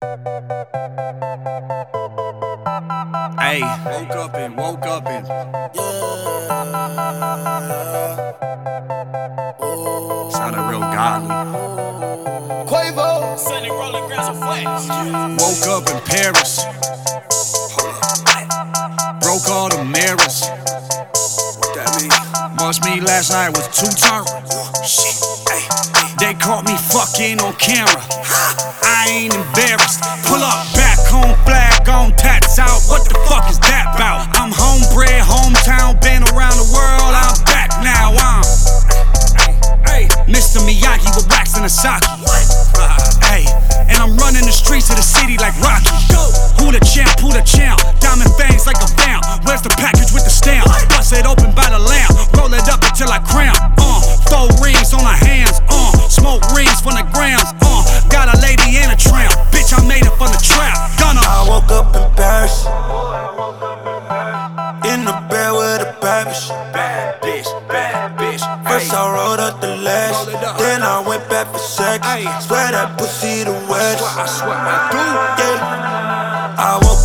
Hey, woke up and woke up and sounded real godly. Quavo, Sunny rolling grams of flash. Woke up in Paris. Broke all the mirrors. What that mean? Must me last night was two turns. Shit, ay, ay. They caught me fucking on camera. I ain't embarrassed. Pull up, back home, flag on, tats out. What the fuck is that about? I'm homebred, hometown, been around the world. I'm back now. I'm Mr. Miyagi with wax and a sock. Hey, and I'm running the streets of the city like Rocky. Who the champ? Who the champ? Diamond fangs like a vamp. Where's the package with the stamp? Bust it open by the lamp. Roll it up until I cramp. Uh, four rings on our hands. Uh, smoke rings from the grams. Uh, lash, Roll it up. then I went back for sex. Swear that pussy the west. I swear I do. Yeah. I woke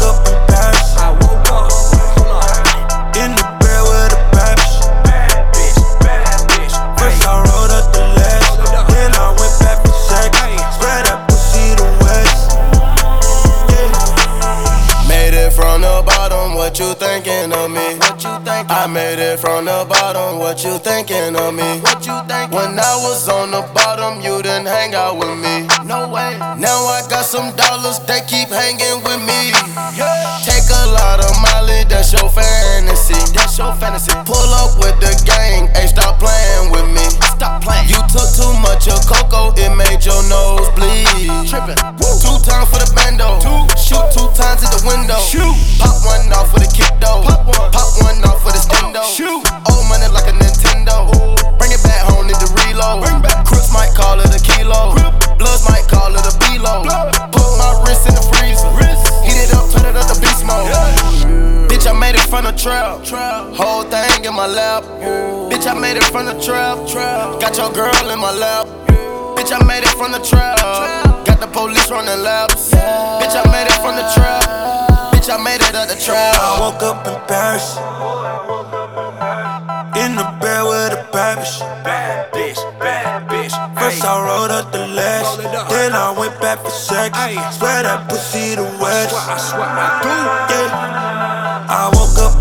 I made it from the bottom, what you thinking of me? What you think? When I was on the bottom, you didn't hang out with me. No way. Now I got some dollars, they keep hanging with me. Take a lot of Molly, that's your fantasy. That's your fantasy. Pull up with the gang, hey, stop playing with me. Stop playing. You took too much of cocoa, it made your nose bleed. tripping. Two times for the bando. Two. Shoot two times at the window. Shoot. Pop back. Crips might call it a kilo. Bloods might call it a below. Put my wrist in the freezer. Heat it up, turn it up to beast mode. Bitch, I made it from the trap. Whole thing in my lap. Bitch, I made it from the trap. Got your girl in my lap. Bitch, I made it from the trap. Got the police running laps. Bitch, I made it from the trap. Bitch, I made it at the trap. I woke up in Paris. Bad bitch, bad bitch. First I rolled up the lash, Roll it up. then I went back for sex. Swear that pussy the west. I swear I do. Yeah. I woke up